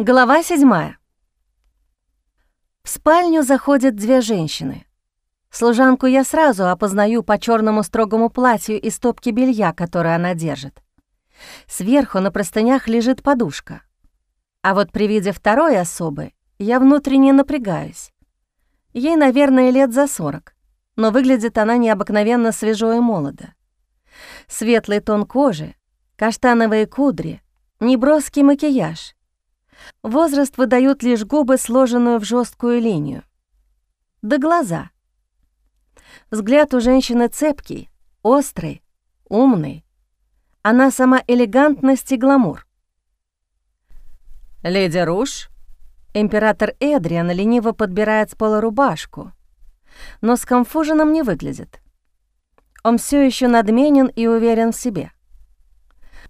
Глава седьмая. В спальню заходят две женщины. Служанку я сразу опознаю по черному строгому платью и стопке белья, которое она держит. Сверху на простынях лежит подушка. А вот при виде второй особы я внутренне напрягаюсь. Ей, наверное, лет за сорок, но выглядит она необыкновенно свежо и молодо. Светлый тон кожи, каштановые кудри, неброский макияж — Возраст выдают лишь губы, сложенную в жесткую линию. Да глаза. Взгляд у женщины цепкий, острый, умный. Она сама элегантность и гламур. «Леди Руш?» Император Эдриан лениво подбирает с пола рубашку, но скомфуженным не выглядит. Он все еще надменен и уверен в себе.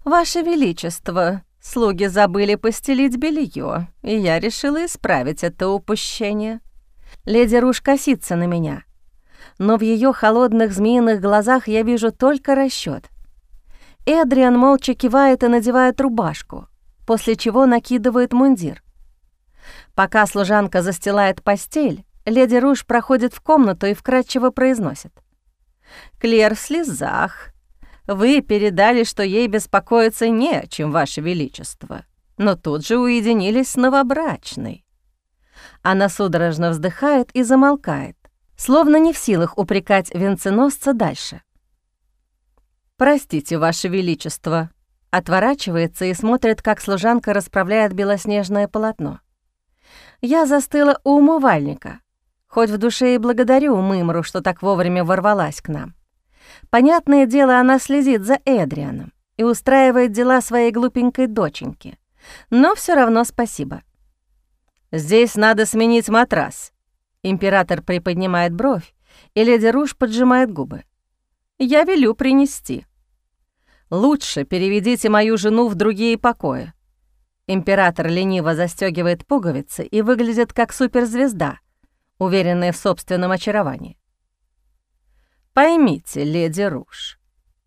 «Ваше Величество, Слуги забыли постелить белье, и я решила исправить это упущение. Леди Руж косится на меня, но в ее холодных змеиных глазах я вижу только расчет. Эдриан молча кивает и надевает рубашку, после чего накидывает мундир. Пока служанка застилает постель, леди Руж проходит в комнату и вкрадчиво произносит. «Клер в слезах, вы передали, что ей беспокоиться не о чем, Ваше Величество, но тут же уединились с новобрачной. Она судорожно вздыхает и замолкает, словно не в силах упрекать венценосца дальше. «Простите, Ваше Величество», отворачивается и смотрит, как служанка расправляет белоснежное полотно. Я застыла у умывальника, хоть в душе и благодарю Мымру, что так вовремя ворвалась к нам. Понятное дело, она следит за Эдрианом и устраивает дела своей глупенькой доченьки. Но все равно спасибо. «Здесь надо сменить матрас». Император приподнимает бровь, и леди Руж поджимает губы. «Я велю принести». «Лучше переведите мою жену в другие покои». Император лениво застегивает пуговицы и выглядит как суперзвезда, уверенная в собственном очаровании. «Поймите, леди Руш».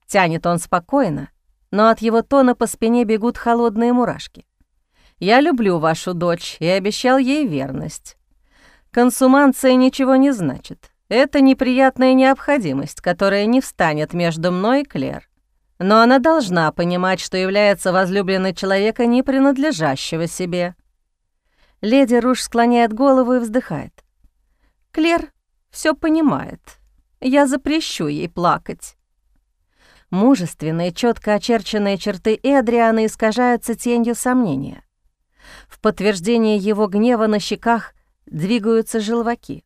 Тянет он спокойно, но от его тона по спине бегут холодные мурашки. «Я люблю вашу дочь и обещал ей верность. Консуманция ничего не значит. Это неприятная необходимость, которая не встанет между мной и Клер. Но она должна понимать, что является возлюбленной человека, не принадлежащего себе». Леди Руш склоняет голову и вздыхает. «Клер все понимает, я запрещу ей плакать». Мужественные, четко очерченные черты Эдриана искажаются тенью сомнения. В подтверждение его гнева на щеках двигаются желваки.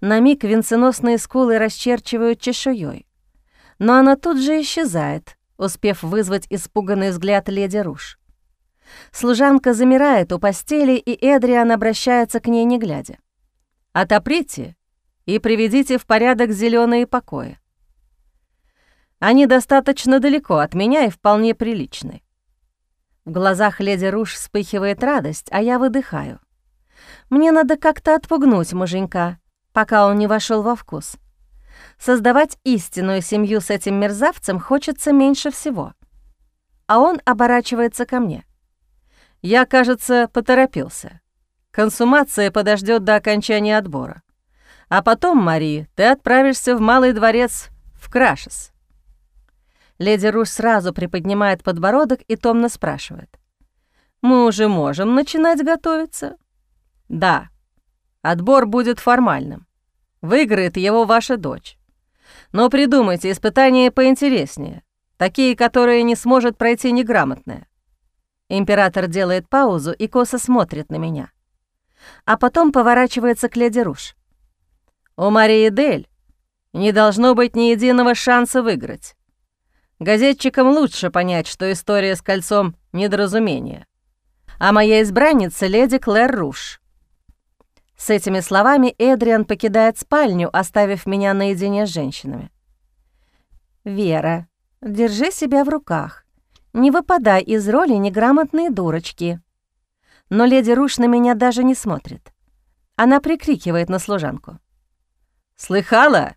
На миг венценосные скулы расчерчивают чешуей, но она тут же исчезает, успев вызвать испуганный взгляд леди Руш. Служанка замирает у постели, и Эдриан обращается к ней не глядя. «Отоприте и приведите в порядок зеленые покои. Они достаточно далеко от меня и вполне приличны. В глазах леди Руш вспыхивает радость, а я выдыхаю. Мне надо как-то отпугнуть муженька, пока он не вошел во вкус. Создавать истинную семью с этим мерзавцем хочется меньше всего. А он оборачивается ко мне. Я, кажется, поторопился. Консумация подождет до окончания отбора. А потом, Мари, ты отправишься в Малый дворец в Крашес». Леди Руш сразу приподнимает подбородок и томно спрашивает. «Мы уже можем начинать готовиться?» «Да. Отбор будет формальным. Выиграет его ваша дочь. Но придумайте испытания поинтереснее, такие, которые не сможет пройти неграмотная». Император делает паузу и косо смотрит на меня. А потом поворачивается к леди Руш. У Марии Дель не должно быть ни единого шанса выиграть. Газетчикам лучше понять, что история с кольцом — недоразумение. А моя избранница — леди Клэр Руш. С этими словами Эдриан покидает спальню, оставив меня наедине с женщинами. «Вера, держи себя в руках. Не выпадай из роли неграмотной дурочки». Но леди Руш на меня даже не смотрит. Она прикрикивает на служанку. «Слыхала?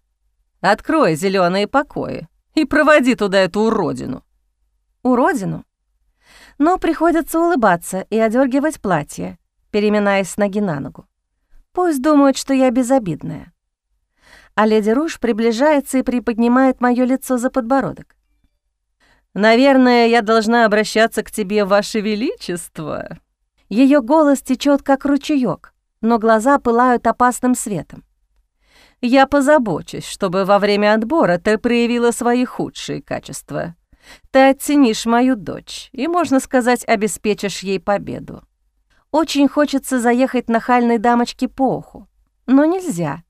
Открой зеленые покои и проводи туда эту уродину». «Уродину? Но приходится улыбаться и одергивать платье, переминаясь с ноги на ногу. Пусть думают, что я безобидная. А леди Руж приближается и приподнимает мое лицо за подбородок. «Наверное, я должна обращаться к тебе, Ваше Величество». Ее голос течет как ручеёк, но глаза пылают опасным светом. «Я позабочусь, чтобы во время отбора ты проявила свои худшие качества. Ты оценишь мою дочь и, можно сказать, обеспечишь ей победу. Очень хочется заехать нахальной дамочке по уху, но нельзя.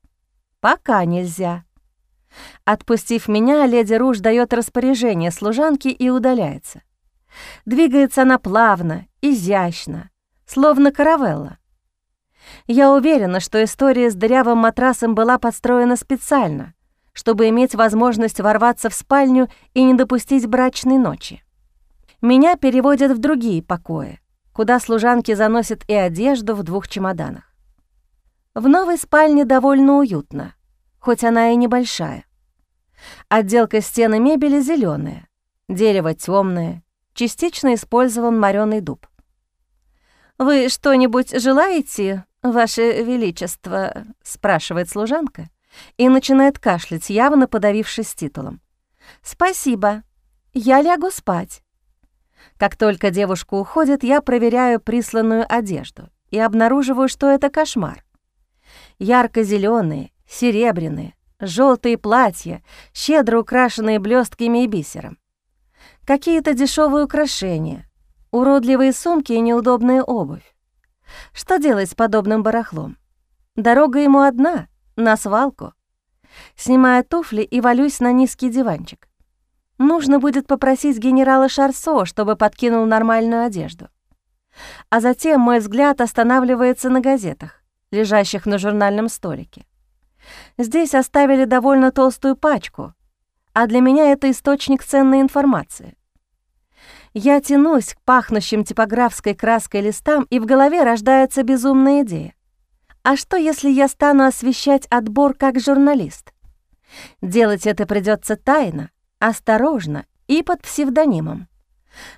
Пока нельзя. Отпустив меня, леди Руж дает распоряжение служанке и удаляется. Двигается она плавно, изящно, словно каравелла. Я уверена, что история с дырявым матрасом была подстроена специально, чтобы иметь возможность ворваться в спальню и не допустить брачной ночи. Меня переводят в другие покои, куда служанки заносят и одежду в двух чемоданах. В новой спальне довольно уютно, хоть она и небольшая. Отделка стен и мебели зеленая, дерево темное, частично использован мореный дуб. «Вы что-нибудь желаете, Ваше Величество?» — спрашивает служанка и начинает кашлять, явно подавившись титулом. «Спасибо, я лягу спать». Как только девушка уходит, я проверяю присланную одежду и обнаруживаю, что это кошмар. ярко зеленые серебряные, желтые платья, щедро украшенные блестками и бисером. Какие-то дешевые украшения, уродливые сумки и неудобная обувь. Что делать с подобным барахлом? Дорога ему одна, на свалку. Снимаю туфли и валюсь на низкий диванчик. Нужно будет попросить генерала Шарсо, чтобы подкинул нормальную одежду. А затем мой взгляд останавливается на газетах, лежащих на журнальном столике. Здесь оставили довольно толстую пачку, а для меня это источник ценной информации. Я тянусь к пахнущим типографской краской листам, и в голове рождается безумная идея. А что, если я стану освещать отбор как журналист? Делать это придется тайно, осторожно и под псевдонимом.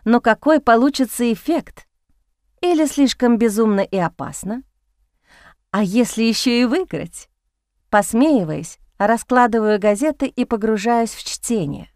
Но какой получится эффект? Или слишком безумно и опасно? А если еще и выиграть? Посмеиваясь, раскладываю газеты и погружаюсь в чтение.